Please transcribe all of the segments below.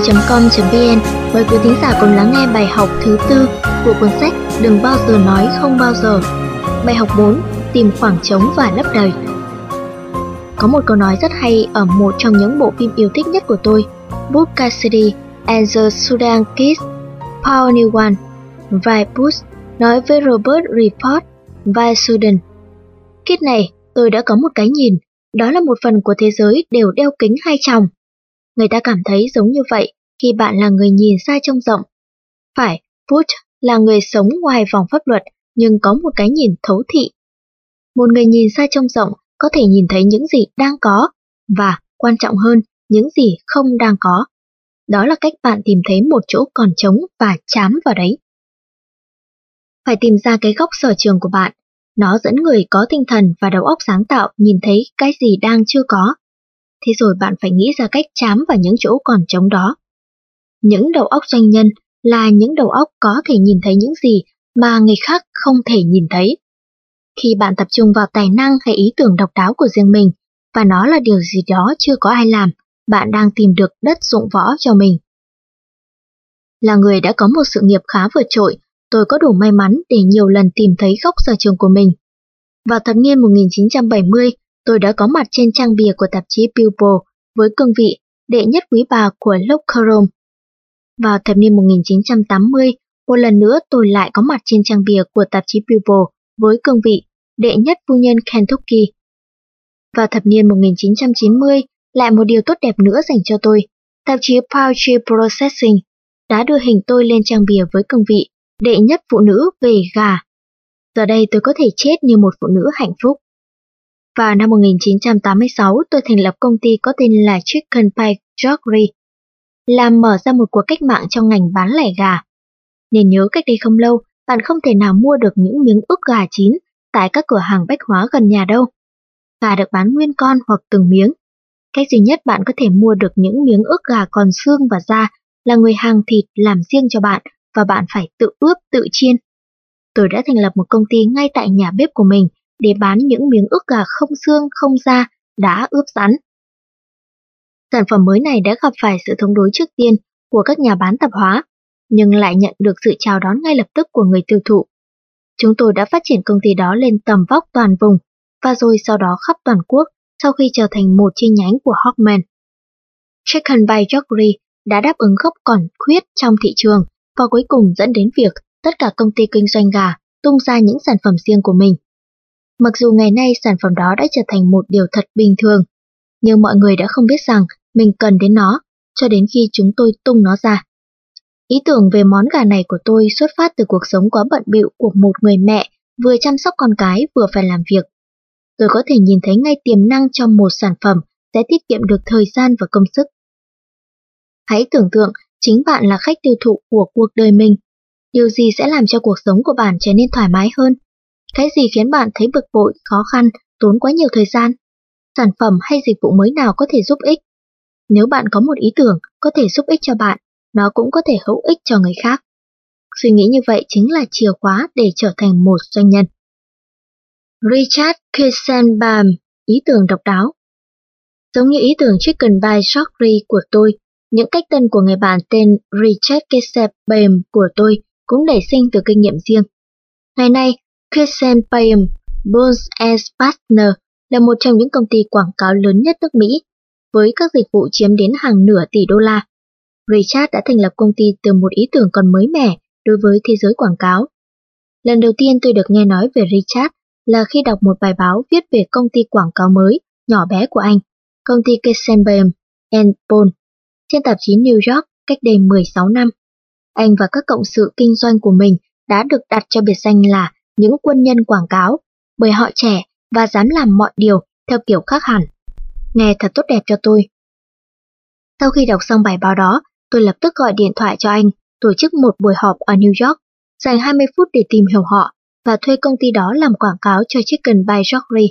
kho sách nói.com.vn mời quý thính giả cùng lắng nghe bài học thứ tư của cuốn sách Đừng bao giờ nói không bao giờ. Bài học 4: Tìm khoảng trống và lấp đầy. Có một câu nói rất hay ở một trong những bộ phim yêu thích nhất của tôi, Book Cassidy and the Sudan Kids, Paul Newman, vai Bush nói với Robert Redford, vai Sudan. Kid này, tôi đã có một cái nhìn, đó là một phần của thế giới đều đeo kính hai tròng. Người ta cảm thấy giống như vậy khi bạn là người nhìn xa trông rộng. Phải, Butch là người sống ngoài vòng pháp luật nhưng có một cái nhìn thấu thị. Một người nhìn xa trông rộng có thể nhìn thấy những gì đang có và, quan trọng hơn, những gì không đang có. Đó là cách bạn tìm thấy một chỗ còn trống và chám vào đấy. Phải tìm ra cái góc sở trường của bạn. Nó dẫn người có tinh thần và đầu óc sáng tạo nhìn thấy cái gì đang chưa có. Thế rồi bạn phải nghĩ ra cách chám vào những chỗ còn trống đó. Những đầu óc doanh nhân là những đầu óc có thể nhìn thấy những gì mà người khác không thể nhìn thấy. Khi bạn tập trung vào tài năng hay ý tưởng độc đáo của riêng mình, và nó là điều gì đó chưa có ai làm, bạn đang tìm được đất dụng võ cho mình. Là người đã có một sự nghiệp khá vượt trội, tôi có đủ may mắn để nhiều lần tìm thấy góc sở trường của mình. Vào thập niên 1970, tôi đã có mặt trên trang bìa của tạp chí People với cương vị đệ nhất quý bà của Locker Vào thập niên 1980, một lần nữa tôi lại có mặt trên trang bìa của tạp chí People với cương vị đệ nhất phu nhân Kentucky. Vào thập niên 1990, lại một điều tốt đẹp nữa dành cho tôi. Tạp chí Poetry Processing đã đưa hình tôi lên trang bìa với cương vị đệ nhất phụ nữ về gà. Giờ đây tôi có thể chết như một phụ nữ hạnh phúc. Vào năm 1986, tôi thành lập công ty có tên là Chicken Pie Joggery, làm mở ra một cuộc cách mạng trong ngành bán lẻ gà. Nên nhớ cách đây không lâu, bạn không thể nào mua được những miếng ức gà chín tại các cửa hàng bách hóa gần nhà đâu. Gà được bán nguyên con hoặc từng miếng. Cách duy nhất bạn có thể mua được những miếng ức gà còn xương và da là người hàng thịt làm riêng cho bạn và bạn phải tự ướp tự chiên. Tôi đã thành lập một công ty ngay tại nhà bếp của mình để bán những miếng ức gà không xương không da đã ướp sẵn. Sản phẩm mới này đã gặp phải sự thống đối trước tiên của các nhà bán tạp hóa, nhưng lại nhận được sự chào đón ngay lập tức của người tiêu thụ. Chúng tôi đã phát triển công ty đó lên tầm vóc toàn vùng và rồi sau đó khắp toàn quốc sau khi trở thành một chi nhánh của Hawkman. Chicken by Joggery đã đáp ứng gốc còn khuyết trong thị trường và cuối cùng dẫn đến việc tất cả công ty kinh doanh gà tung ra những sản phẩm riêng của mình. Mặc dù ngày nay sản phẩm đó đã trở thành một điều thật bình thường, nhưng mọi người đã không biết rằng mình cần đến nó cho đến khi chúng tôi tung nó ra. Ý tưởng về món gà này của tôi xuất phát từ cuộc sống quá bận bịu của một người mẹ vừa chăm sóc con cái vừa phải làm việc. Tôi có thể nhìn thấy ngay tiềm năng trong một sản phẩm sẽ tiết kiệm được thời gian và công sức. Hãy tưởng tượng chính bạn là khách tiêu thụ của cuộc đời mình. Điều gì sẽ làm cho cuộc sống của bạn trở nên thoải mái hơn? Cái gì khiến bạn thấy bực bội, khó khăn, tốn quá nhiều thời gian? Sản phẩm hay dịch vụ mới nào có thể giúp ích? Nếu bạn có một ý tưởng có thể giúp ích cho bạn, nó cũng có thể hữu ích cho người khác. Suy nghĩ như vậy chính là chìa khóa để trở thành một doanh nhân. Richard Kirstenbaum, ý tưởng độc đáo. Giống như ý tưởng Chicken by Shortry của tôi, những cách tân của người bạn tên Richard Kirstenbaum của tôi cũng nảy sinh từ kinh nghiệm riêng. Ngày nay, Kirstenbaum Burns Partner là một trong những công ty quảng cáo lớn nhất nước Mỹ, với các dịch vụ chiếm đến hàng nửa tỷ đô la. Richard đã thành lập công ty từ một ý tưởng còn mới mẻ đối với thế giới quảng cáo. Lần đầu tiên tôi được nghe nói về Richard là khi đọc một bài báo viết về công ty quảng cáo mới, nhỏ bé của anh, công ty Kessenbaum Paul, trên tạp chí New York cách đây 16 năm. Anh và các cộng sự kinh doanh của mình đã được đặt cho biệt danh là những quân nhân quảng cáo, bởi họ trẻ và dám làm mọi điều theo kiểu khác hẳn. Nghe thật tốt đẹp cho tôi. Sau khi đọc xong bài báo đó, tôi lập tức gọi điện thoại cho anh, tổ chức một buổi họp ở New York, dành 20 phút để tìm hiểu họ và thuê công ty đó làm quảng cáo cho Chicken by Joggery.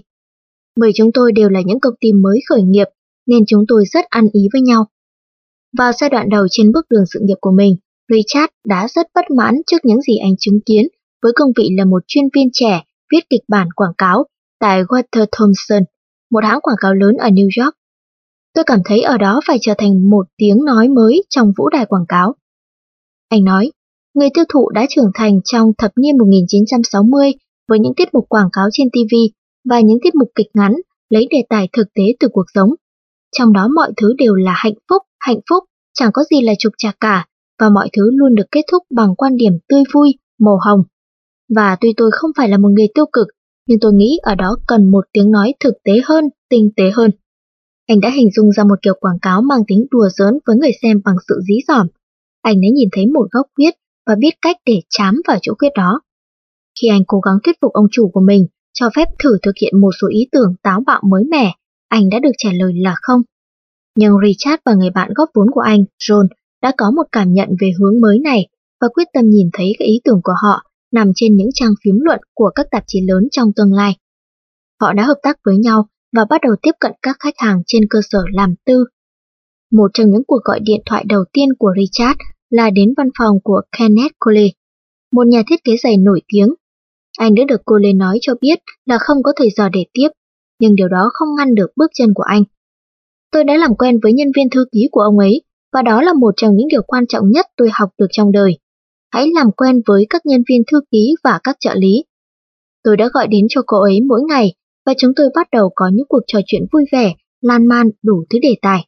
Bởi chúng tôi đều là những công ty mới khởi nghiệp, nên chúng tôi rất ăn ý với nhau. Vào giai đoạn đầu trên bước đường sự nghiệp của mình, Richard đã rất bất mãn trước những gì anh chứng kiến với công vị là một chuyên viên trẻ viết kịch bản quảng cáo tại Walter Thompson, một hãng quảng cáo lớn ở New York. Tôi cảm thấy ở đó phải trở thành một tiếng nói mới trong vũ đài quảng cáo. Anh nói, người tiêu thụ đã trưởng thành trong thập niên 1960 với những tiết mục quảng cáo trên TV và những tiết mục kịch ngắn lấy đề tài thực tế từ cuộc sống. Trong đó mọi thứ đều là hạnh phúc, hạnh phúc, chẳng có gì là trục trặc cả, và mọi thứ luôn được kết thúc bằng quan điểm tươi vui, màu hồng. Và tuy tôi không phải là một người tiêu cực, nhưng tôi nghĩ ở đó cần một tiếng nói thực tế hơn, tinh tế hơn. Anh đã hình dung ra một kiểu quảng cáo mang tính đùa giỡn với người xem bằng sự dí dỏm. Anh đã nhìn thấy một góc quyết và biết cách để chám vào chỗ quyết đó. Khi anh cố gắng thuyết phục ông chủ của mình cho phép thử thực hiện một số ý tưởng táo bạo mới mẻ, anh đã được trả lời là không. Nhưng Richard và người bạn góp vốn của anh, John, đã có một cảm nhận về hướng mới này và quyết tâm nhìn thấy các ý tưởng của họ nằm trên những trang phím luận của các tạp chí lớn trong tương lai. Họ đã hợp tác với nhau và bắt đầu tiếp cận các khách hàng trên cơ sở làm tư. Một trong những cuộc gọi điện thoại đầu tiên của Richard là đến văn phòng của Kenneth Cole, một nhà thiết kế giày nổi tiếng. Anh đã được Cole nói cho biết là không có thời giờ để tiếp, nhưng điều đó không ngăn được bước chân của anh. Tôi đã làm quen với nhân viên thư ký của ông ấy, và đó là một trong những điều quan trọng nhất tôi học được trong đời. Hãy làm quen với các nhân viên thư ký và các trợ lý. Tôi đã gọi đến cho cô ấy mỗi ngày và chúng tôi bắt đầu có những cuộc trò chuyện vui vẻ, lan man đủ thứ đề tài.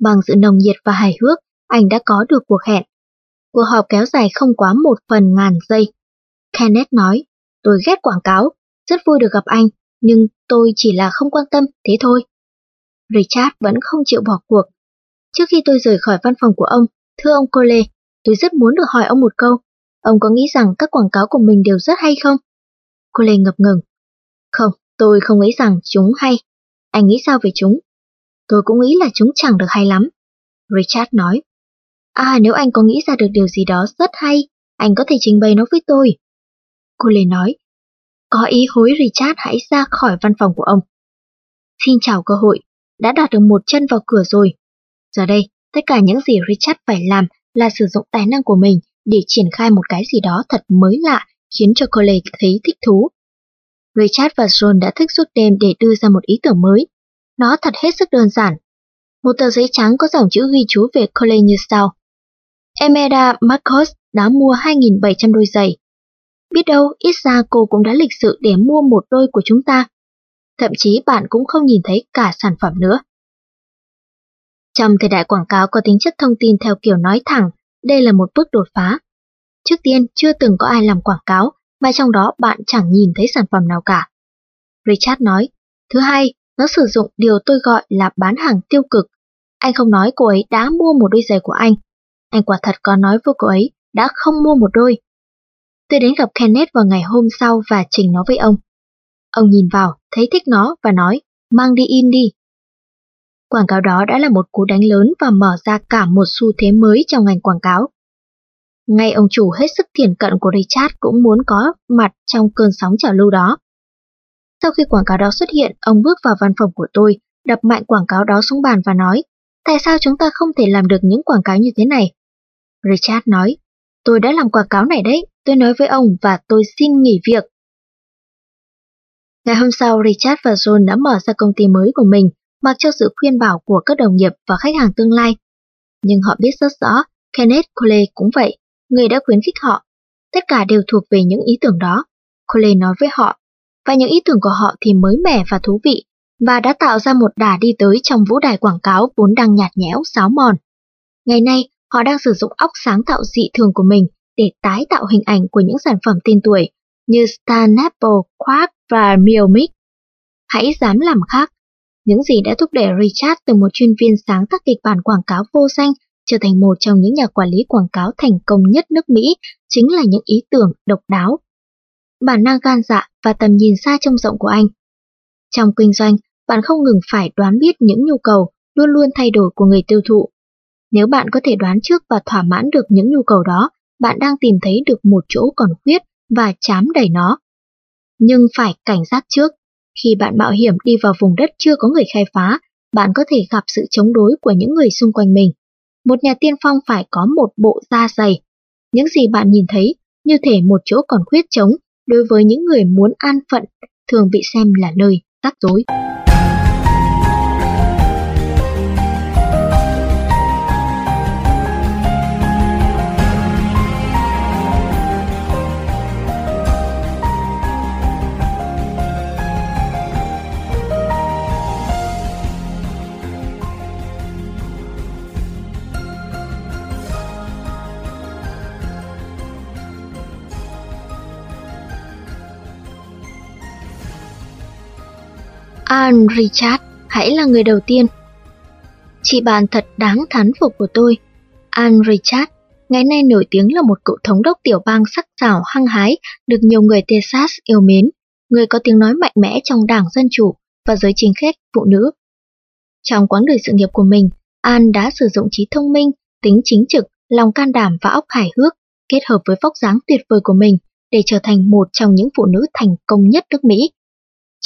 Bằng sự nồng nhiệt và hài hước, anh đã có được cuộc hẹn. Cuộc họp kéo dài không quá một phần ngàn giây. Kenneth nói, tôi ghét quảng cáo, rất vui được gặp anh, nhưng tôi chỉ là không quan tâm, thế thôi. Richard vẫn không chịu bỏ cuộc. Trước khi tôi rời khỏi văn phòng của ông, thưa ông Cole, tôi rất muốn được hỏi ông một câu. Ông có nghĩ rằng các quảng cáo của mình đều rất hay không? cô lê ngập ngừng. Không, tôi không nghĩ rằng chúng hay. Anh nghĩ sao về chúng? Tôi cũng nghĩ là chúng chẳng được hay lắm. Richard nói. À nếu anh có nghĩ ra được điều gì đó rất hay, anh có thể trình bày nó với tôi. Cô Lê nói. Có ý hối Richard hãy ra khỏi văn phòng của ông. Xin chào cơ hội, đã đạt được một chân vào cửa rồi. Giờ đây, tất cả những gì Richard phải làm là sử dụng tài năng của mình để triển khai một cái gì đó thật mới lạ khiến cho Cole thấy thích thú. Richard và John đã thức suốt đêm để đưa ra một ý tưởng mới. Nó thật hết sức đơn giản. Một tờ giấy trắng có dòng chữ ghi chú về Cole như sau. Emeda Marcos đã mua 2.700 đôi giày. Biết đâu, ít ra cô cũng đã lịch sự để mua một đôi của chúng ta. Thậm chí bạn cũng không nhìn thấy cả sản phẩm nữa. Trong thời đại quảng cáo có tính chất thông tin theo kiểu nói thẳng, đây là một bước đột phá. Trước tiên, chưa từng có ai làm quảng cáo, mà trong đó bạn chẳng nhìn thấy sản phẩm nào cả. Richard nói, thứ hai, nó sử dụng điều tôi gọi là bán hàng tiêu cực. Anh không nói cô ấy đã mua một đôi giày của anh. Anh quả thật có nói với cô ấy đã không mua một đôi. Tôi đến gặp Kenneth vào ngày hôm sau và trình nó với ông. Ông nhìn vào, thấy thích nó và nói, mang đi in đi. Quảng cáo đó đã là một cú đánh lớn và mở ra cả một xu thế mới trong ngành quảng cáo. Ngay ông chủ hết sức thiền cận của Richard cũng muốn có mặt trong cơn sóng trào lưu đó. Sau khi quảng cáo đó xuất hiện, ông bước vào văn phòng của tôi, đập mạnh quảng cáo đó xuống bàn và nói, tại sao chúng ta không thể làm được những quảng cáo như thế này? Richard nói, tôi đã làm quảng cáo này đấy, tôi nói với ông và tôi xin nghỉ việc. Ngày hôm sau, Richard và John đã mở ra công ty mới của mình, mặc cho sự khuyên bảo của các đồng nghiệp và khách hàng tương lai. Nhưng họ biết rất rõ, Kenneth Cole cũng vậy, người đã khuyến khích họ. Tất cả đều thuộc về những ý tưởng đó. Cole nói với họ, và những ý tưởng của họ thì mới mẻ và thú vị, và đã tạo ra một đà đi tới trong vũ đài quảng cáo vốn đang nhạt nhẽo, sáo mòn. Ngày nay, họ đang sử dụng óc sáng tạo dị thường của mình để tái tạo hình ảnh của những sản phẩm tên tuổi như Stan Apple, Quark và Miomix. Hãy dám làm khác. Những gì đã thúc đẩy Richard từ một chuyên viên sáng tác kịch bản quảng cáo vô danh trở thành một trong những nhà quản lý quảng cáo thành công nhất nước Mỹ chính là những ý tưởng độc đáo. Bản năng gan dạ và tầm nhìn xa trông rộng của anh. Trong kinh doanh, bạn không ngừng phải đoán biết những nhu cầu luôn luôn thay đổi của người tiêu thụ. Nếu bạn có thể đoán trước và thỏa mãn được những nhu cầu đó, bạn đang tìm thấy được một chỗ còn khuyết và chám đầy nó. Nhưng phải cảnh giác trước, khi bạn mạo hiểm đi vào vùng đất chưa có người khai phá, bạn có thể gặp sự chống đối của những người xung quanh mình. Một nhà tiên phong phải có một bộ da dày. Những gì bạn nhìn thấy như thể một chỗ còn khuyết trống đối với những người muốn an phận thường bị xem là nơi rắc rối. Anne Richard hãy là người đầu tiên. Chị bạn thật đáng thán phục của tôi. Anne Richard, ngày nay nổi tiếng là một cựu thống đốc tiểu bang sắc sảo hăng hái, được nhiều người Texas yêu mến, người có tiếng nói mạnh mẽ trong đảng Dân Chủ và giới chính khách phụ nữ. Trong quãng đời sự nghiệp của mình, An đã sử dụng trí thông minh, tính chính trực, lòng can đảm và óc hài hước, kết hợp với vóc dáng tuyệt vời của mình để trở thành một trong những phụ nữ thành công nhất nước Mỹ.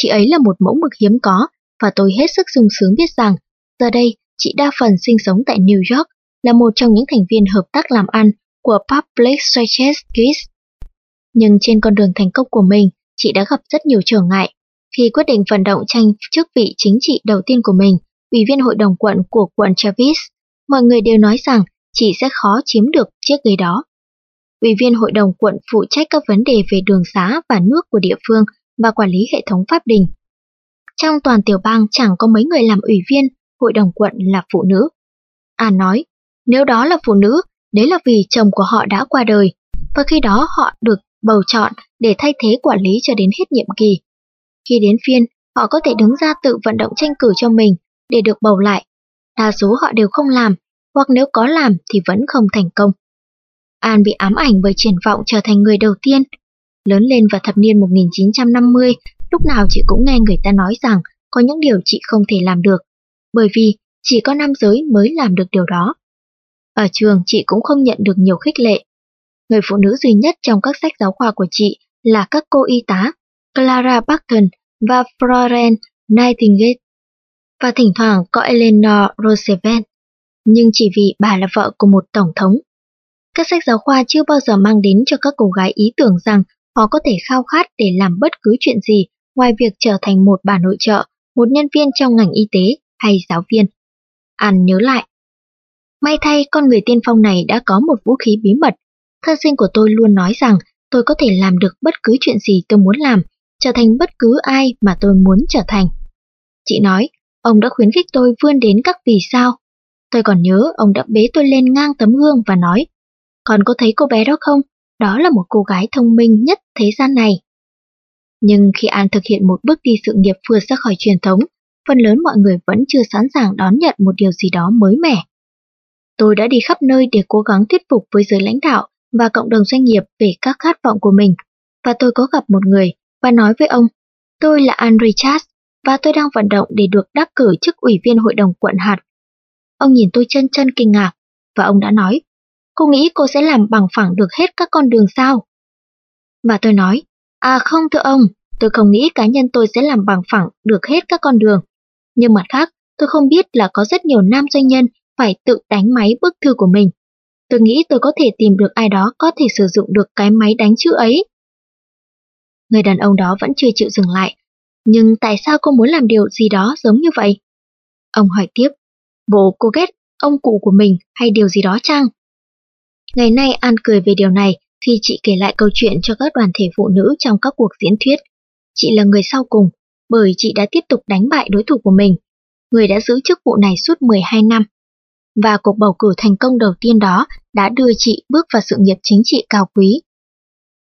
Chị ấy là một mẫu mực hiếm có và tôi hết sức sung sướng biết rằng giờ đây chị đa phần sinh sống tại New York là một trong những thành viên hợp tác làm ăn của Public Service Kids. Nhưng trên con đường thành công của mình, chị đã gặp rất nhiều trở ngại. Khi quyết định vận động tranh chức vị chính trị đầu tiên của mình, ủy viên hội đồng quận của quận Travis, mọi người đều nói rằng chị sẽ khó chiếm được chiếc ghế đó. Ủy viên hội đồng quận phụ trách các vấn đề về đường xá và nước của địa phương và quản lý hệ thống pháp đình. Trong toàn tiểu bang chẳng có mấy người làm ủy viên hội đồng quận là phụ nữ. An nói, nếu đó là phụ nữ, đấy là vì chồng của họ đã qua đời, và khi đó họ được bầu chọn để thay thế quản lý cho đến hết nhiệm kỳ. Khi đến phiên, họ có thể đứng ra tự vận động tranh cử cho mình để được bầu lại. Đa số họ đều không làm, hoặc nếu có làm thì vẫn không thành công. An bị ám ảnh bởi triển vọng trở thành người đầu tiên. Lớn lên vào thập niên 1950, lúc nào chị cũng nghe người ta nói rằng có những điều chị không thể làm được, bởi vì chỉ có nam giới mới làm được điều đó. Ở trường chị cũng không nhận được nhiều khích lệ. Người phụ nữ duy nhất trong các sách giáo khoa của chị là các cô y tá Clara Barton và Florence Nightingale. Và thỉnh thoảng có Eleanor Roosevelt, nhưng chỉ vì bà là vợ của một tổng thống. Các sách giáo khoa chưa bao giờ mang đến cho các cô gái ý tưởng rằng họ có thể khao khát để làm bất cứ chuyện gì ngoài việc trở thành một bà nội trợ, một nhân viên trong ngành y tế hay giáo viên. An nhớ lại. May thay con người tiên phong này đã có một vũ khí bí mật. Thân sinh của tôi luôn nói rằng tôi có thể làm được bất cứ chuyện gì tôi muốn làm, trở thành bất cứ ai mà tôi muốn trở thành. Chị nói, ông đã khuyến khích tôi vươn đến các vì sao. Tôi còn nhớ ông đã bế tôi lên ngang tấm gương và nói, còn có thấy cô bé đó không? Đó là một cô gái thông minh nhất thế gian này. Nhưng khi An thực hiện một bước đi sự nghiệp vượt ra khỏi truyền thống, phần lớn mọi người vẫn chưa sẵn sàng đón nhận một điều gì đó mới mẻ. Tôi đã đi khắp nơi để cố gắng thuyết phục với giới lãnh đạo và cộng đồng doanh nghiệp về các khát vọng của mình, và tôi có gặp một người và nói với ông, tôi là Anne Richards và tôi đang vận động để được đắc cử chức ủy viên hội đồng quận hạt. Ông nhìn tôi chân chân kinh ngạc, và ông đã nói, cô nghĩ cô sẽ làm bằng phẳng được hết các con đường sao? Và tôi nói, à không thưa ông, tôi không nghĩ cá nhân tôi sẽ làm bằng phẳng được hết các con đường. Nhưng mặt khác, tôi không biết là có rất nhiều nam doanh nhân phải tự đánh máy bức thư của mình. Tôi nghĩ tôi có thể tìm được ai đó có thể sử dụng được cái máy đánh chữ ấy. Người đàn ông đó vẫn chưa chịu dừng lại. Nhưng tại sao cô muốn làm điều gì đó giống như vậy? Ông hỏi tiếp, bộ cô ghét ông cụ của mình hay điều gì đó chăng? Ngày nay An cười về điều này khi chị kể lại câu chuyện cho các đoàn thể phụ nữ trong các cuộc diễn thuyết. Chị là người sau cùng, bởi chị đã tiếp tục đánh bại đối thủ của mình, người đã giữ chức vụ này suốt 12 năm. Và cuộc bầu cử thành công đầu tiên đó đã đưa chị bước vào sự nghiệp chính trị cao quý.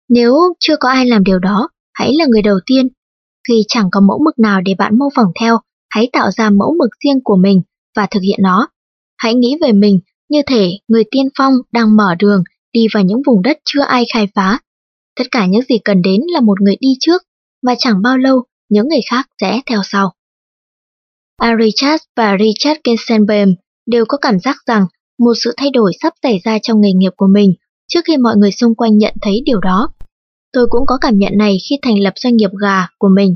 Nếu chưa có ai làm điều đó, hãy là người đầu tiên. Khi chẳng có mẫu mực nào để bạn mô phỏng theo, hãy tạo ra mẫu mực riêng của mình và thực hiện nó. Hãy nghĩ về mình như thể người tiên phong đang mở đường đi vào những vùng đất chưa ai khai phá. Tất cả những gì cần đến là một người đi trước, mà chẳng bao lâu những người khác sẽ theo sau. A. Richard và Richard Kensenbaum đều có cảm giác rằng một sự thay đổi sắp xảy ra trong nghề nghiệp của mình trước khi mọi người xung quanh nhận thấy điều đó. Tôi cũng có cảm nhận này khi thành lập doanh nghiệp gà của mình.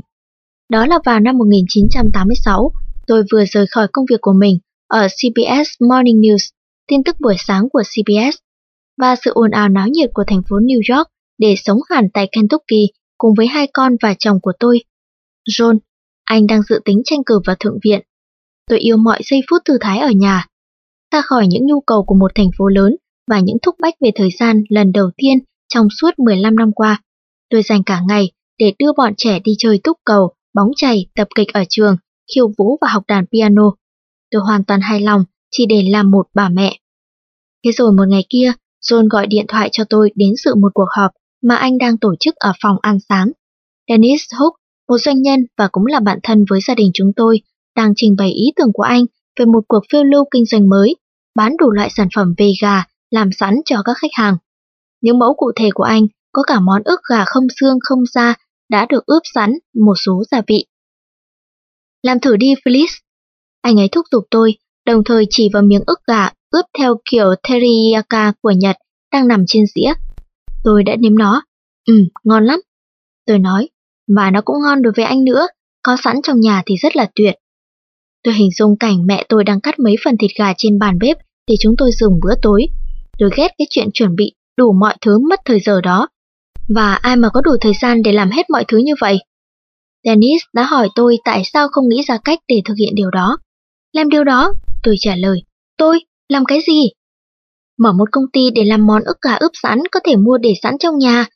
Đó là vào năm 1986, tôi vừa rời khỏi công việc của mình ở CBS Morning News, tin tức buổi sáng của CBS, và sự ồn ào náo nhiệt của thành phố New York để sống hẳn tại Kentucky cùng với hai con và chồng của tôi. John, anh đang dự tính tranh cử vào thượng viện. Tôi yêu mọi giây phút thư thái ở nhà. Ra khỏi những nhu cầu của một thành phố lớn và những thúc bách về thời gian lần đầu tiên trong suốt 15 năm qua. Tôi dành cả ngày để đưa bọn trẻ đi chơi túc cầu, bóng chày, tập kịch ở trường, khiêu vũ và học đàn piano. Tôi hoàn toàn hài lòng chỉ để làm một bà mẹ. Thế rồi một ngày kia, John gọi điện thoại cho tôi đến dự một cuộc họp mà anh đang tổ chức ở phòng ăn sáng. Dennis Hook một doanh nhân và cũng là bạn thân với gia đình chúng tôi, đang trình bày ý tưởng của anh về một cuộc phiêu lưu kinh doanh mới, bán đủ loại sản phẩm về gà làm sẵn cho các khách hàng. Những mẫu cụ thể của anh có cả món ức gà không xương không da đã được ướp sẵn một số gia vị. Làm thử đi Phyllis. Anh ấy thúc giục tôi, đồng thời chỉ vào miếng ức gà ướp theo kiểu teriyaki của Nhật đang nằm trên dĩa. Tôi đã nếm nó. Ừ, ngon lắm. Tôi nói, và nó cũng ngon đối với anh nữa, có sẵn trong nhà thì rất là tuyệt. Tôi hình dung cảnh mẹ tôi đang cắt mấy phần thịt gà trên bàn bếp để chúng tôi dùng bữa tối. Tôi ghét cái chuyện chuẩn bị đủ mọi thứ mất thời giờ đó. Và ai mà có đủ thời gian để làm hết mọi thứ như vậy? Dennis đã hỏi tôi tại sao không nghĩ ra cách để thực hiện điều đó. Làm điều đó, tôi trả lời. Tôi, làm cái gì? Mở một công ty để làm món ức gà ướp sẵn có thể mua để sẵn trong nhà.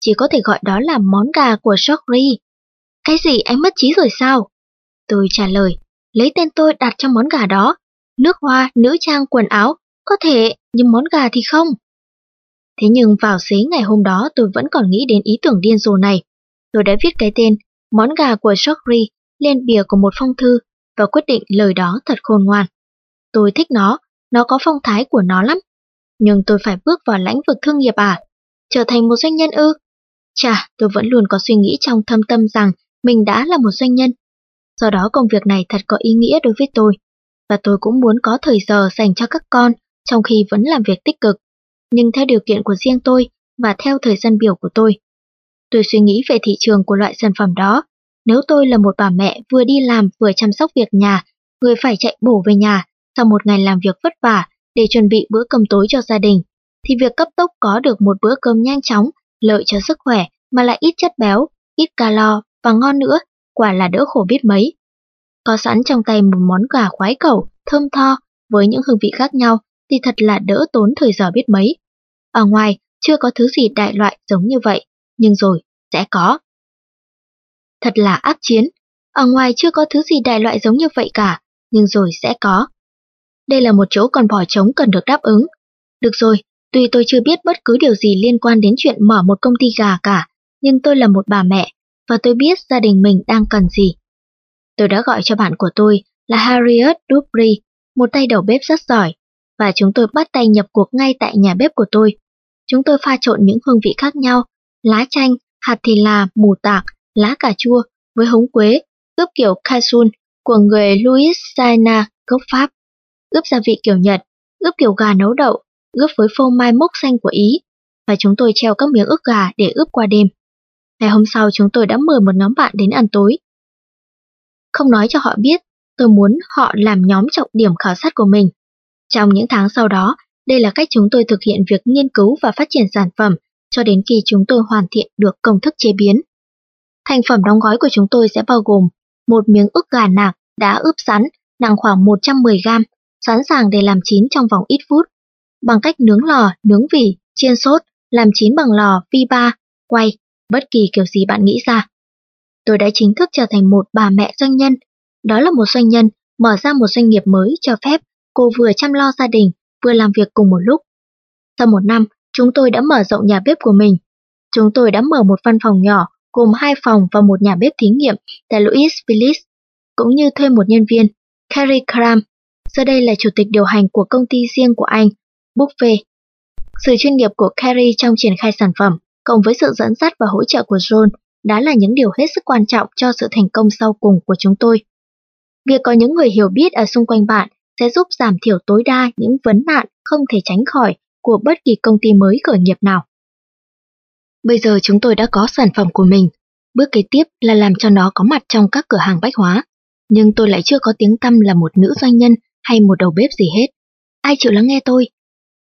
Chỉ có thể gọi đó là món gà của Shokri. Cái gì anh mất trí rồi sao? Tôi trả lời, lấy tên tôi đặt trong món gà đó. Nước hoa, nữ trang, quần áo, có thể, nhưng món gà thì không. Thế nhưng vào xế ngày hôm đó tôi vẫn còn nghĩ đến ý tưởng điên rồ này. Tôi đã viết cái tên món gà của Shokri lên bìa của một phong thư và quyết định lời đó thật khôn ngoan. Tôi thích nó, nó có phong thái của nó lắm. Nhưng tôi phải bước vào lãnh vực thương nghiệp à? Trở thành một doanh nhân ư? Chà, tôi vẫn luôn có suy nghĩ trong thâm tâm rằng mình đã là một doanh nhân. Do đó công việc này thật có ý nghĩa đối với tôi. Và tôi cũng muốn có thời giờ dành cho các con trong khi vẫn làm việc tích cực. Nhưng theo điều kiện của riêng tôi và theo thời gian biểu của tôi. Tôi suy nghĩ về thị trường của loại sản phẩm đó. Nếu tôi là một bà mẹ vừa đi làm vừa chăm sóc việc nhà, người phải chạy bổ về nhà sau một ngày làm việc vất vả để chuẩn bị bữa cơm tối cho gia đình, thì việc cấp tốc có được một bữa cơm nhanh chóng, lợi cho sức khỏe mà lại ít chất béo, ít calo và ngon nữa, quả là đỡ khổ biết mấy. Có sẵn trong tay một món gà khoái khẩu, thơm tho, với những hương vị khác nhau thì thật là đỡ tốn thời giờ biết mấy. Ở ngoài, chưa có thứ gì đại loại giống như vậy, nhưng rồi, sẽ có. Thật là ác chiến, ở ngoài chưa có thứ gì đại loại giống như vậy cả, nhưng rồi sẽ có. Đây là một chỗ còn bỏ trống cần được đáp ứng. Được rồi, tuy tôi chưa biết bất cứ điều gì liên quan đến chuyện mở một công ty gà cả, nhưng tôi là một bà mẹ, và tôi biết gia đình mình đang cần gì. Tôi đã gọi cho bạn của tôi là Harriet Dubry, một tay đầu bếp rất giỏi, và chúng tôi bắt tay nhập cuộc ngay tại nhà bếp của tôi. Chúng tôi pha trộn những hương vị khác nhau, lá chanh, hạt thì là, mù tạc, lá cà chua với húng quế, ướp kiểu casun của người Louisiana gốc Pháp ướp gia vị kiểu Nhật, ướp kiểu gà nấu đậu, ướp với phô mai mốc xanh của Ý, và chúng tôi treo các miếng ức gà để ướp qua đêm. Ngày hôm sau chúng tôi đã mời một nhóm bạn đến ăn tối. Không nói cho họ biết, tôi muốn họ làm nhóm trọng điểm khảo sát của mình. Trong những tháng sau đó, đây là cách chúng tôi thực hiện việc nghiên cứu và phát triển sản phẩm cho đến khi chúng tôi hoàn thiện được công thức chế biến. Thành phẩm đóng gói của chúng tôi sẽ bao gồm một miếng ức gà nạc đã ướp sẵn nặng khoảng 110 gram sẵn sàng để làm chín trong vòng ít phút. Bằng cách nướng lò, nướng vỉ, chiên sốt, làm chín bằng lò, vi ba, quay, bất kỳ kiểu gì bạn nghĩ ra. Tôi đã chính thức trở thành một bà mẹ doanh nhân. Đó là một doanh nhân mở ra một doanh nghiệp mới cho phép cô vừa chăm lo gia đình, vừa làm việc cùng một lúc. Sau một năm, chúng tôi đã mở rộng nhà bếp của mình. Chúng tôi đã mở một văn phòng nhỏ gồm hai phòng và một nhà bếp thí nghiệm tại Louisville, cũng như thuê một nhân viên, Carrie Cram, Giờ đây là chủ tịch điều hành của công ty riêng của anh, Buffet. Sự chuyên nghiệp của Kerry trong triển khai sản phẩm, cộng với sự dẫn dắt và hỗ trợ của John, đã là những điều hết sức quan trọng cho sự thành công sau cùng của chúng tôi. Việc có những người hiểu biết ở xung quanh bạn sẽ giúp giảm thiểu tối đa những vấn nạn không thể tránh khỏi của bất kỳ công ty mới khởi nghiệp nào. Bây giờ chúng tôi đã có sản phẩm của mình. Bước kế tiếp là làm cho nó có mặt trong các cửa hàng bách hóa. Nhưng tôi lại chưa có tiếng tăm là một nữ doanh nhân hay một đầu bếp gì hết. Ai chịu lắng nghe tôi?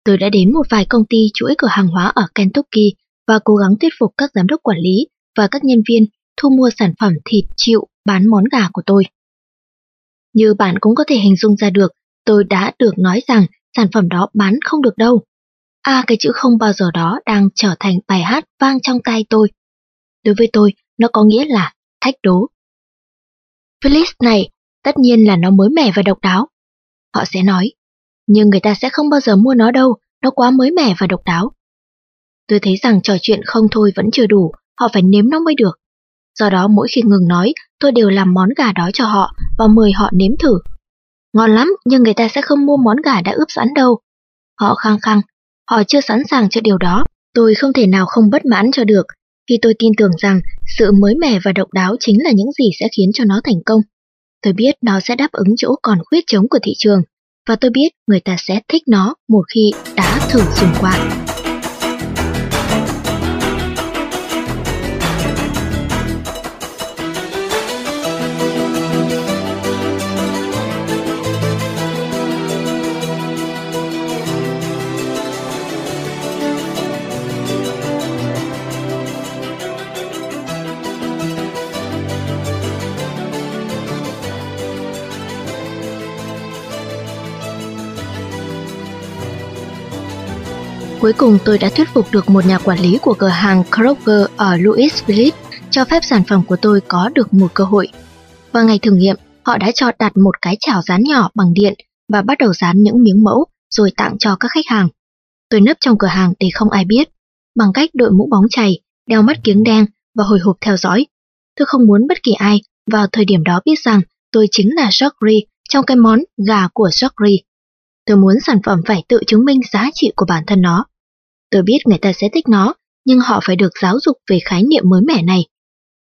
Tôi đã đến một vài công ty chuỗi cửa hàng hóa ở Kentucky và cố gắng thuyết phục các giám đốc quản lý và các nhân viên thu mua sản phẩm thịt chịu bán món gà của tôi. Như bạn cũng có thể hình dung ra được, tôi đã được nói rằng sản phẩm đó bán không được đâu. À cái chữ không bao giờ đó đang trở thành bài hát vang trong tay tôi. Đối với tôi, nó có nghĩa là thách đố. Phyllis này, tất nhiên là nó mới mẻ và độc đáo, Họ sẽ nói, nhưng người ta sẽ không bao giờ mua nó đâu, nó quá mới mẻ và độc đáo. Tôi thấy rằng trò chuyện không thôi vẫn chưa đủ, họ phải nếm nó mới được. Do đó mỗi khi ngừng nói, tôi đều làm món gà đó cho họ và mời họ nếm thử. Ngon lắm, nhưng người ta sẽ không mua món gà đã ướp sẵn đâu. Họ khăng khăng, họ chưa sẵn sàng cho điều đó. Tôi không thể nào không bất mãn cho được, vì tôi tin tưởng rằng sự mới mẻ và độc đáo chính là những gì sẽ khiến cho nó thành công. Tôi biết nó sẽ đáp ứng chỗ còn khuyết trống của thị trường, và tôi biết người ta sẽ thích nó một khi đã thử dùng qua. Cuối cùng tôi đã thuyết phục được một nhà quản lý của cửa hàng Kroger ở Louisville cho phép sản phẩm của tôi có được một cơ hội. Vào ngày thử nghiệm, họ đã cho đặt một cái chảo rán nhỏ bằng điện và bắt đầu dán những miếng mẫu rồi tặng cho các khách hàng. Tôi nấp trong cửa hàng để không ai biết, bằng cách đội mũ bóng chày, đeo mắt kiếng đen và hồi hộp theo dõi. Tôi không muốn bất kỳ ai vào thời điểm đó biết rằng tôi chính là Geoffrey trong cái món gà của Geoffrey. Tôi muốn sản phẩm phải tự chứng minh giá trị của bản thân nó. Tôi biết người ta sẽ thích nó, nhưng họ phải được giáo dục về khái niệm mới mẻ này.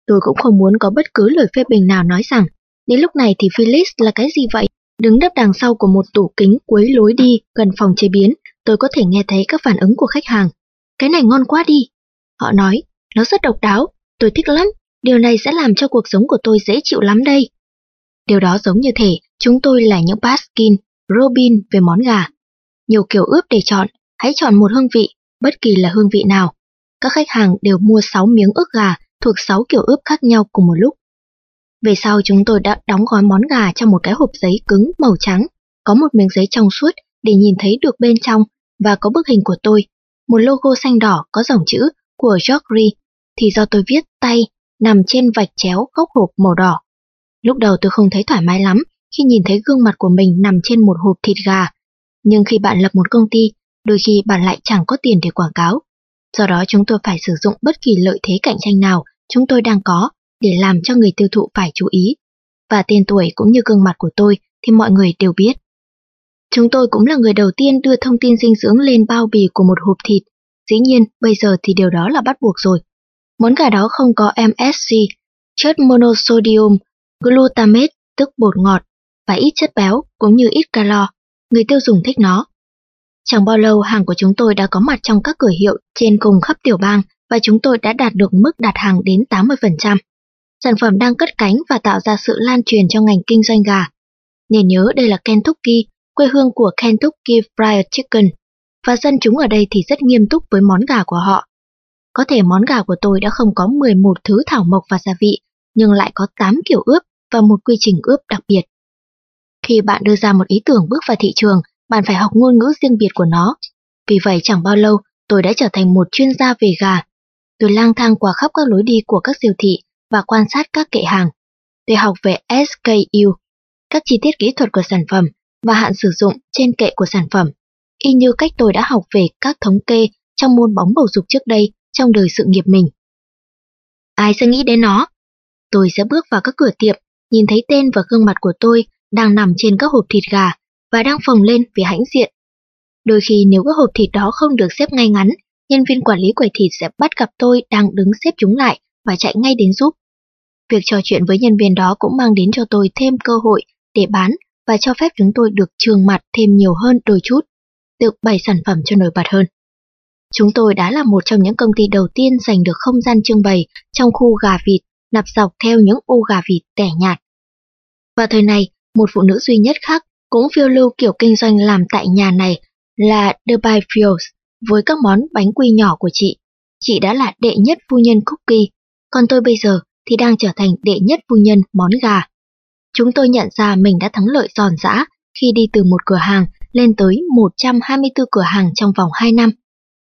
Tôi cũng không muốn có bất cứ lời phê bình nào nói rằng, đến lúc này thì Phyllis là cái gì vậy? Đứng đắp đằng sau của một tủ kính cuối lối đi gần phòng chế biến, tôi có thể nghe thấy các phản ứng của khách hàng. Cái này ngon quá đi. Họ nói, nó rất độc đáo, tôi thích lắm, điều này sẽ làm cho cuộc sống của tôi dễ chịu lắm đây. Điều đó giống như thể chúng tôi là những Baskin, Robin về món gà. Nhiều kiểu ướp để chọn, hãy chọn một hương vị bất kỳ là hương vị nào. Các khách hàng đều mua 6 miếng ức gà thuộc 6 kiểu ướp khác nhau cùng một lúc. Về sau chúng tôi đã đóng gói món gà trong một cái hộp giấy cứng màu trắng, có một miếng giấy trong suốt để nhìn thấy được bên trong và có bức hình của tôi, một logo xanh đỏ có dòng chữ của George thì do tôi viết tay nằm trên vạch chéo góc hộp màu đỏ. Lúc đầu tôi không thấy thoải mái lắm khi nhìn thấy gương mặt của mình nằm trên một hộp thịt gà, nhưng khi bạn lập một công ty đôi khi bạn lại chẳng có tiền để quảng cáo. Do đó chúng tôi phải sử dụng bất kỳ lợi thế cạnh tranh nào chúng tôi đang có để làm cho người tiêu thụ phải chú ý. Và tên tuổi cũng như gương mặt của tôi thì mọi người đều biết. Chúng tôi cũng là người đầu tiên đưa thông tin dinh dưỡng lên bao bì của một hộp thịt. Dĩ nhiên, bây giờ thì điều đó là bắt buộc rồi. Món gà đó không có MSG, chất monosodium, glutamate tức bột ngọt, và ít chất béo cũng như ít calo. Người tiêu dùng thích nó. Chẳng bao lâu hàng của chúng tôi đã có mặt trong các cửa hiệu trên cùng khắp tiểu bang và chúng tôi đã đạt được mức đặt hàng đến 80%. Sản phẩm đang cất cánh và tạo ra sự lan truyền cho ngành kinh doanh gà. Nên nhớ đây là Kentucky, quê hương của Kentucky Fried Chicken, và dân chúng ở đây thì rất nghiêm túc với món gà của họ. Có thể món gà của tôi đã không có 11 thứ thảo mộc và gia vị, nhưng lại có 8 kiểu ướp và một quy trình ướp đặc biệt. Khi bạn đưa ra một ý tưởng bước vào thị trường bạn phải học ngôn ngữ riêng biệt của nó. Vì vậy chẳng bao lâu, tôi đã trở thành một chuyên gia về gà. Tôi lang thang qua khắp các lối đi của các siêu thị và quan sát các kệ hàng. Tôi học về SKU, các chi tiết kỹ thuật của sản phẩm và hạn sử dụng trên kệ của sản phẩm, y như cách tôi đã học về các thống kê trong môn bóng bầu dục trước đây trong đời sự nghiệp mình. Ai sẽ nghĩ đến nó? Tôi sẽ bước vào các cửa tiệm, nhìn thấy tên và gương mặt của tôi đang nằm trên các hộp thịt gà và đang phồng lên vì hãnh diện. Đôi khi nếu các hộp thịt đó không được xếp ngay ngắn, nhân viên quản lý quầy thịt sẽ bắt gặp tôi đang đứng xếp chúng lại và chạy ngay đến giúp. Việc trò chuyện với nhân viên đó cũng mang đến cho tôi thêm cơ hội để bán và cho phép chúng tôi được trường mặt thêm nhiều hơn đôi chút, được bày sản phẩm cho nổi bật hơn. Chúng tôi đã là một trong những công ty đầu tiên giành được không gian trưng bày trong khu gà vịt nạp dọc theo những ô gà vịt tẻ nhạt. Vào thời này, một phụ nữ duy nhất khác cũng phiêu lưu kiểu kinh doanh làm tại nhà này là Dubai Fields với các món bánh quy nhỏ của chị. Chị đã là đệ nhất phu nhân cookie, còn tôi bây giờ thì đang trở thành đệ nhất phu nhân món gà. Chúng tôi nhận ra mình đã thắng lợi giòn giã khi đi từ một cửa hàng lên tới 124 cửa hàng trong vòng 2 năm.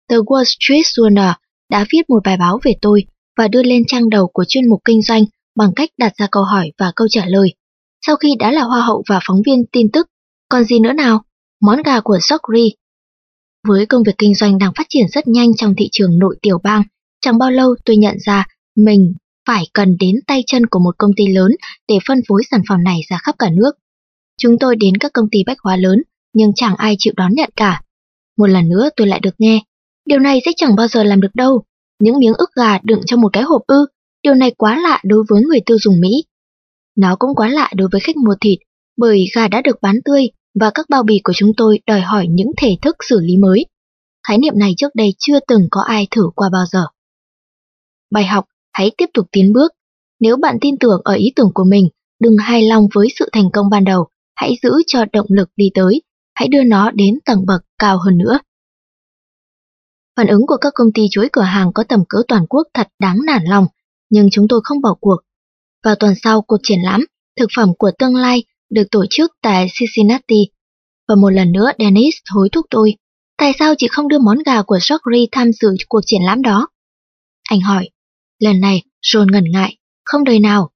The Wall Street Journal đã viết một bài báo về tôi và đưa lên trang đầu của chuyên mục kinh doanh bằng cách đặt ra câu hỏi và câu trả lời. Sau khi đã là hoa hậu và phóng viên tin tức còn gì nữa nào? Món gà của Sokri. Với công việc kinh doanh đang phát triển rất nhanh trong thị trường nội tiểu bang, chẳng bao lâu tôi nhận ra mình phải cần đến tay chân của một công ty lớn để phân phối sản phẩm này ra khắp cả nước. Chúng tôi đến các công ty bách hóa lớn, nhưng chẳng ai chịu đón nhận cả. Một lần nữa tôi lại được nghe, điều này sẽ chẳng bao giờ làm được đâu. Những miếng ức gà đựng trong một cái hộp ư, điều này quá lạ đối với người tiêu dùng Mỹ. Nó cũng quá lạ đối với khách mua thịt, bởi gà đã được bán tươi và các bao bì của chúng tôi đòi hỏi những thể thức xử lý mới. Khái niệm này trước đây chưa từng có ai thử qua bao giờ. Bài học, hãy tiếp tục tiến bước. Nếu bạn tin tưởng ở ý tưởng của mình, đừng hài lòng với sự thành công ban đầu, hãy giữ cho động lực đi tới, hãy đưa nó đến tầng bậc cao hơn nữa. Phản ứng của các công ty chuỗi cửa hàng có tầm cỡ toàn quốc thật đáng nản lòng, nhưng chúng tôi không bỏ cuộc. Vào tuần sau, cuộc triển lãm Thực phẩm của tương lai được tổ chức tại Cincinnati. Và một lần nữa Dennis hối thúc tôi, tại sao chị không đưa món gà của Shorty tham dự cuộc triển lãm đó? Anh hỏi, lần này John ngần ngại, không đời nào.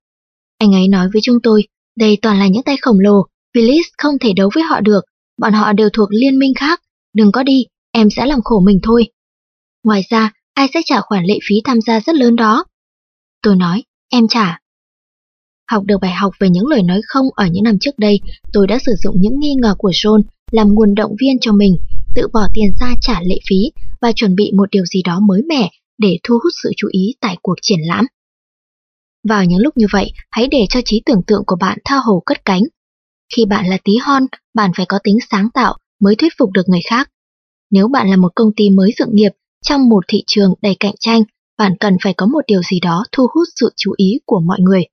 Anh ấy nói với chúng tôi, đây toàn là những tay khổng lồ, Phyllis không thể đấu với họ được, bọn họ đều thuộc liên minh khác, đừng có đi, em sẽ làm khổ mình thôi. Ngoài ra, ai sẽ trả khoản lệ phí tham gia rất lớn đó? Tôi nói, em trả. Học được bài học về những lời nói không ở những năm trước đây, tôi đã sử dụng những nghi ngờ của John làm nguồn động viên cho mình, tự bỏ tiền ra trả lệ phí và chuẩn bị một điều gì đó mới mẻ để thu hút sự chú ý tại cuộc triển lãm. Vào những lúc như vậy, hãy để cho trí tưởng tượng của bạn tha hồ cất cánh. Khi bạn là tí hon, bạn phải có tính sáng tạo mới thuyết phục được người khác. Nếu bạn là một công ty mới dựng nghiệp trong một thị trường đầy cạnh tranh, bạn cần phải có một điều gì đó thu hút sự chú ý của mọi người.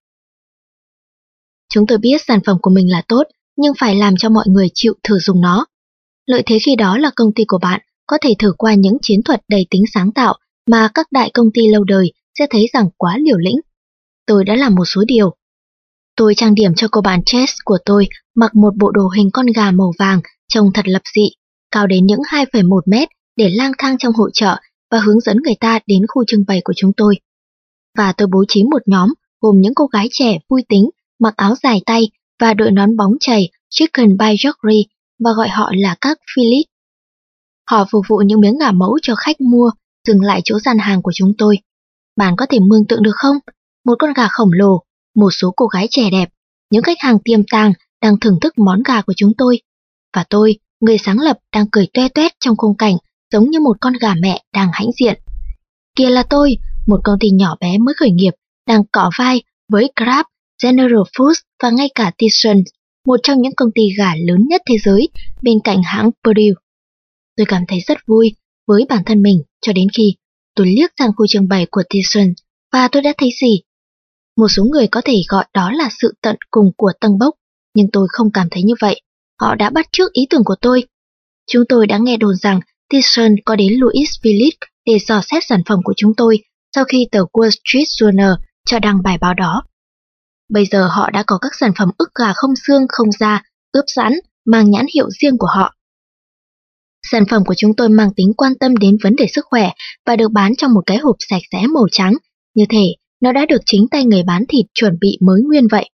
Chúng tôi biết sản phẩm của mình là tốt, nhưng phải làm cho mọi người chịu thử dùng nó. Lợi thế khi đó là công ty của bạn có thể thử qua những chiến thuật đầy tính sáng tạo mà các đại công ty lâu đời sẽ thấy rằng quá liều lĩnh. Tôi đã làm một số điều. Tôi trang điểm cho cô bạn Chess của tôi mặc một bộ đồ hình con gà màu vàng trông thật lập dị, cao đến những 2,1 mét để lang thang trong hội chợ và hướng dẫn người ta đến khu trưng bày của chúng tôi. Và tôi bố trí một nhóm gồm những cô gái trẻ vui tính mặc áo dài tay và đội nón bóng chảy Chicken by Geoffrey và gọi họ là các Philip. Họ phục vụ những miếng gà mẫu cho khách mua, dừng lại chỗ gian hàng của chúng tôi. Bạn có thể mường tượng được không? Một con gà khổng lồ, một số cô gái trẻ đẹp, những khách hàng tiềm tàng đang thưởng thức món gà của chúng tôi. Và tôi, người sáng lập đang cười toe toét trong khung cảnh giống như một con gà mẹ đang hãnh diện. Kia là tôi, một công ty nhỏ bé mới khởi nghiệp, đang cọ vai với Grab General Foods và ngay cả Tyson, một trong những công ty gà lớn nhất thế giới bên cạnh hãng Purdue. Tôi cảm thấy rất vui với bản thân mình cho đến khi tôi liếc sang khu trưng bày của Tyson và tôi đã thấy gì? Một số người có thể gọi đó là sự tận cùng của tầng Bốc, nhưng tôi không cảm thấy như vậy. Họ đã bắt trước ý tưởng của tôi. Chúng tôi đã nghe đồn rằng Tyson có đến Louisville để dò xét sản phẩm của chúng tôi sau khi tờ Wall Street Journal cho đăng bài báo đó. Bây giờ họ đã có các sản phẩm ức gà không xương không da, ướp sẵn, mang nhãn hiệu riêng của họ. Sản phẩm của chúng tôi mang tính quan tâm đến vấn đề sức khỏe và được bán trong một cái hộp sạch sẽ màu trắng, như thể nó đã được chính tay người bán thịt chuẩn bị mới nguyên vậy.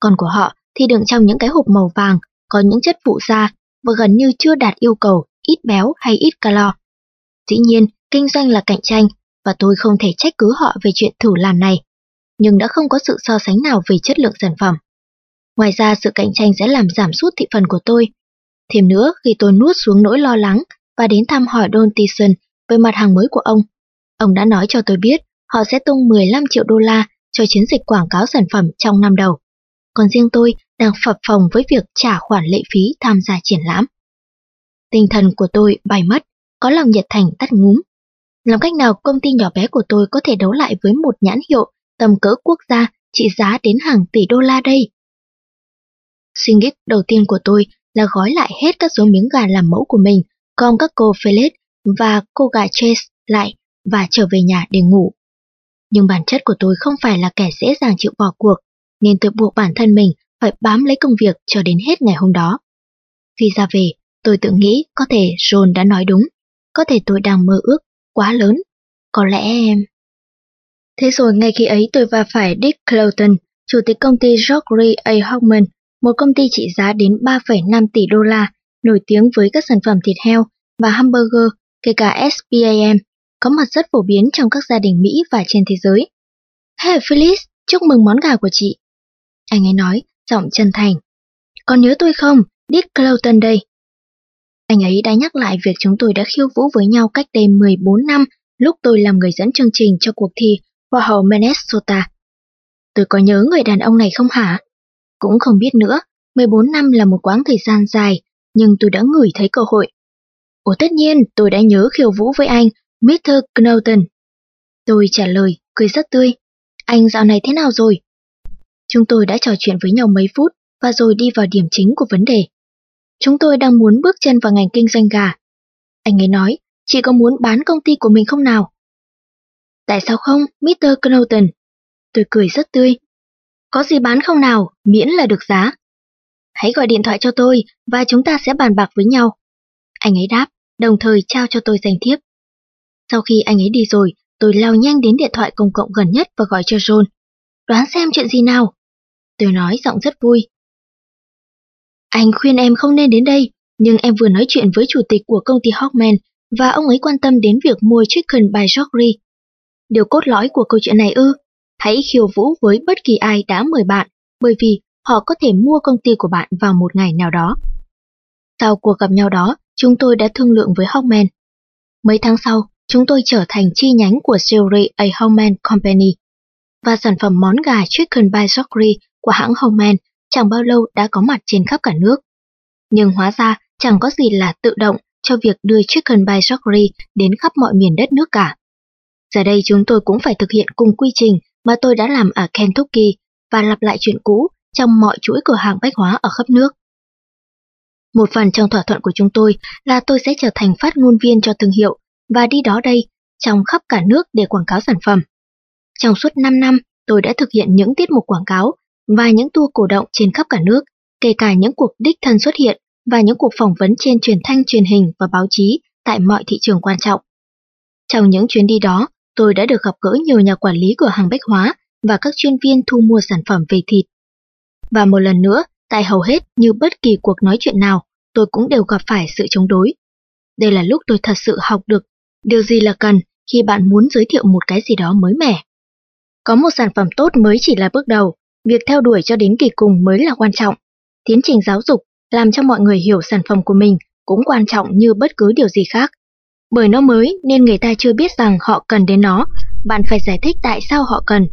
Còn của họ thì đựng trong những cái hộp màu vàng, có những chất phụ da và gần như chưa đạt yêu cầu ít béo hay ít calo. Dĩ nhiên, kinh doanh là cạnh tranh và tôi không thể trách cứ họ về chuyện thử làm này nhưng đã không có sự so sánh nào về chất lượng sản phẩm. Ngoài ra sự cạnh tranh sẽ làm giảm sút thị phần của tôi. Thêm nữa, khi tôi nuốt xuống nỗi lo lắng và đến thăm hỏi Don Tyson về mặt hàng mới của ông, ông đã nói cho tôi biết họ sẽ tung 15 triệu đô la cho chiến dịch quảng cáo sản phẩm trong năm đầu. Còn riêng tôi đang phập phồng với việc trả khoản lệ phí tham gia triển lãm. Tinh thần của tôi bay mất, có lòng nhiệt thành tắt ngúm. Làm cách nào công ty nhỏ bé của tôi có thể đấu lại với một nhãn hiệu tầm cỡ quốc gia trị giá đến hàng tỷ đô la đây. Suy nghĩ đầu tiên của tôi là gói lại hết các số miếng gà làm mẫu của mình, gom các cô Phyllis và cô gà Chase lại và trở về nhà để ngủ. Nhưng bản chất của tôi không phải là kẻ dễ dàng chịu bỏ cuộc, nên tôi buộc bản thân mình phải bám lấy công việc cho đến hết ngày hôm đó. Khi ra về, tôi tự nghĩ có thể John đã nói đúng, có thể tôi đang mơ ước quá lớn, có lẽ em... Thế rồi ngay khi ấy tôi va phải Dick Clayton, chủ tịch công ty George A. Hoffman, một công ty trị giá đến 3,5 tỷ đô la, nổi tiếng với các sản phẩm thịt heo và hamburger, kể cả SPAM, có mặt rất phổ biến trong các gia đình Mỹ và trên thế giới. Hey Phyllis, chúc mừng món gà của chị. Anh ấy nói, giọng chân thành. Còn nhớ tôi không? Dick Clouton đây. Anh ấy đã nhắc lại việc chúng tôi đã khiêu vũ với nhau cách đây 14 năm lúc tôi làm người dẫn chương trình cho cuộc thi Hoa hậu Minnesota. Tôi có nhớ người đàn ông này không hả? Cũng không biết nữa, 14 năm là một quãng thời gian dài, nhưng tôi đã ngửi thấy cơ hội. Ồ tất nhiên, tôi đã nhớ khiêu vũ với anh, Mr. Knowlton. Tôi trả lời, cười rất tươi. Anh dạo này thế nào rồi? Chúng tôi đã trò chuyện với nhau mấy phút và rồi đi vào điểm chính của vấn đề. Chúng tôi đang muốn bước chân vào ngành kinh doanh gà. Anh ấy nói, chị có muốn bán công ty của mình không nào? Tại sao không, Mr. Knowlton? Tôi cười rất tươi. Có gì bán không nào, miễn là được giá. Hãy gọi điện thoại cho tôi và chúng ta sẽ bàn bạc với nhau. Anh ấy đáp, đồng thời trao cho tôi danh thiếp. Sau khi anh ấy đi rồi, tôi lao nhanh đến điện thoại công cộng gần nhất và gọi cho John. Đoán xem chuyện gì nào? Tôi nói giọng rất vui. Anh khuyên em không nên đến đây, nhưng em vừa nói chuyện với chủ tịch của công ty Hawkman và ông ấy quan tâm đến việc mua Chicken by Georgie. Điều cốt lõi của câu chuyện này ư, hãy khiêu vũ với bất kỳ ai đã mời bạn, bởi vì họ có thể mua công ty của bạn vào một ngày nào đó. Sau cuộc gặp nhau đó, chúng tôi đã thương lượng với Hockman. Mấy tháng sau, chúng tôi trở thành chi nhánh của Jewelry A Hockman Company. Và sản phẩm món gà Chicken by Georgie của hãng Hockman chẳng bao lâu đã có mặt trên khắp cả nước. Nhưng hóa ra chẳng có gì là tự động cho việc đưa Chicken by Georgie đến khắp mọi miền đất nước cả. Giờ đây chúng tôi cũng phải thực hiện cùng quy trình mà tôi đã làm ở Kentucky và lặp lại chuyện cũ trong mọi chuỗi cửa hàng bách hóa ở khắp nước. Một phần trong thỏa thuận của chúng tôi là tôi sẽ trở thành phát ngôn viên cho thương hiệu và đi đó đây trong khắp cả nước để quảng cáo sản phẩm. Trong suốt 5 năm, tôi đã thực hiện những tiết mục quảng cáo và những tour cổ động trên khắp cả nước, kể cả những cuộc đích thân xuất hiện và những cuộc phỏng vấn trên truyền thanh truyền hình và báo chí tại mọi thị trường quan trọng. Trong những chuyến đi đó, tôi đã được gặp gỡ nhiều nhà quản lý cửa hàng bách hóa và các chuyên viên thu mua sản phẩm về thịt. Và một lần nữa, tại hầu hết như bất kỳ cuộc nói chuyện nào, tôi cũng đều gặp phải sự chống đối. Đây là lúc tôi thật sự học được điều gì là cần khi bạn muốn giới thiệu một cái gì đó mới mẻ. Có một sản phẩm tốt mới chỉ là bước đầu, việc theo đuổi cho đến kỳ cùng mới là quan trọng. Tiến trình giáo dục làm cho mọi người hiểu sản phẩm của mình cũng quan trọng như bất cứ điều gì khác. Bởi nó mới nên người ta chưa biết rằng họ cần đến nó, bạn phải giải thích tại sao họ cần.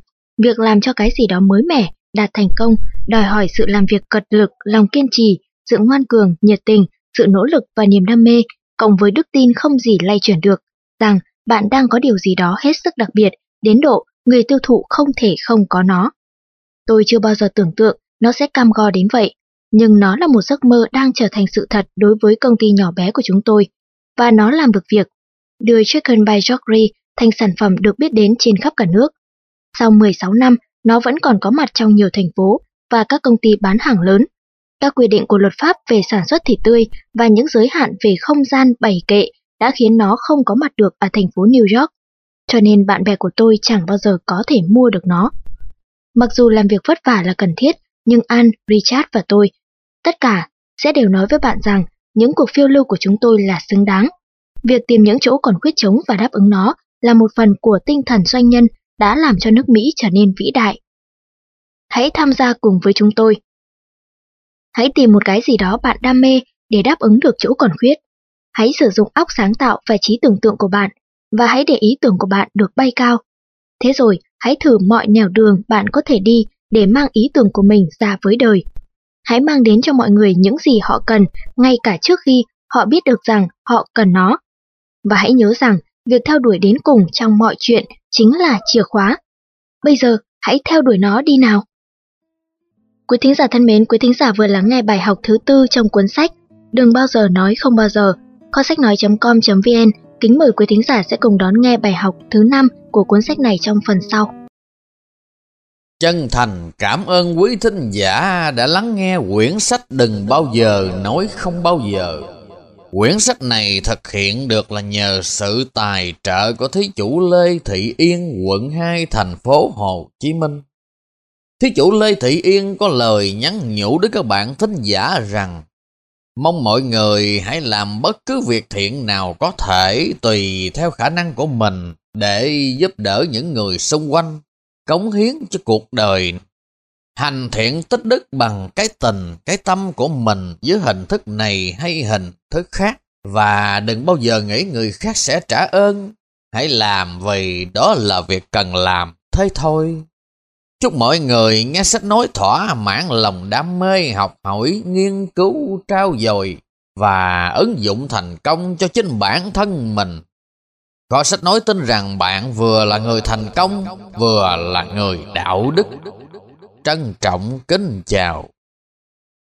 Việc làm cho cái gì đó mới mẻ, đạt thành công, đòi hỏi sự làm việc cật lực, lòng kiên trì, sự ngoan cường, nhiệt tình, sự nỗ lực và niềm đam mê, cộng với đức tin không gì lay chuyển được, rằng bạn đang có điều gì đó hết sức đặc biệt, đến độ người tiêu thụ không thể không có nó. Tôi chưa bao giờ tưởng tượng nó sẽ cam go đến vậy, nhưng nó là một giấc mơ đang trở thành sự thật đối với công ty nhỏ bé của chúng tôi, và nó làm được việc, đưa Chicken by Georgie thành sản phẩm được biết đến trên khắp cả nước. Sau 16 năm, nó vẫn còn có mặt trong nhiều thành phố và các công ty bán hàng lớn. Các quy định của luật pháp về sản xuất thịt tươi và những giới hạn về không gian bày kệ đã khiến nó không có mặt được ở thành phố New York, cho nên bạn bè của tôi chẳng bao giờ có thể mua được nó. Mặc dù làm việc vất vả là cần thiết, nhưng An, Richard và tôi, tất cả sẽ đều nói với bạn rằng những cuộc phiêu lưu của chúng tôi là xứng đáng. Việc tìm những chỗ còn khuyết trống và đáp ứng nó là một phần của tinh thần doanh nhân đã làm cho nước Mỹ trở nên vĩ đại. Hãy tham gia cùng với chúng tôi. Hãy tìm một cái gì đó bạn đam mê để đáp ứng được chỗ còn khuyết. Hãy sử dụng óc sáng tạo và trí tưởng tượng của bạn, và hãy để ý tưởng của bạn được bay cao. Thế rồi, hãy thử mọi nẻo đường bạn có thể đi để mang ý tưởng của mình ra với đời. Hãy mang đến cho mọi người những gì họ cần ngay cả trước khi họ biết được rằng họ cần nó. Và hãy nhớ rằng, việc theo đuổi đến cùng trong mọi chuyện chính là chìa khóa. Bây giờ, hãy theo đuổi nó đi nào. Quý thính giả thân mến, quý thính giả vừa lắng nghe bài học thứ tư trong cuốn sách Đừng bao giờ nói không bao giờ. Kho sách nói.com.vn kính mời quý thính giả sẽ cùng đón nghe bài học thứ năm của cuốn sách này trong phần sau. Chân thành cảm ơn quý thính giả đã lắng nghe quyển sách Đừng bao giờ nói không bao giờ. Quyển sách này thực hiện được là nhờ sự tài trợ của thí chủ Lê Thị Yên, quận 2, thành phố Hồ Chí Minh. Thí chủ Lê Thị Yên có lời nhắn nhủ đến các bạn thính giả rằng Mong mọi người hãy làm bất cứ việc thiện nào có thể tùy theo khả năng của mình để giúp đỡ những người xung quanh cống hiến cho cuộc đời. Hành thiện tích đức bằng cái tình, cái tâm của mình dưới hình thức này hay hình thức khác. Và đừng bao giờ nghĩ người khác sẽ trả ơn. Hãy làm vì đó là việc cần làm, thế thôi. Chúc mọi người nghe sách nói thỏa mãn lòng đam mê, học hỏi, nghiên cứu, trao dồi và ứng dụng thành công cho chính bản thân mình. Có sách nói tin rằng bạn vừa là người thành công, vừa là người đạo đức. Trân trọng kính chào.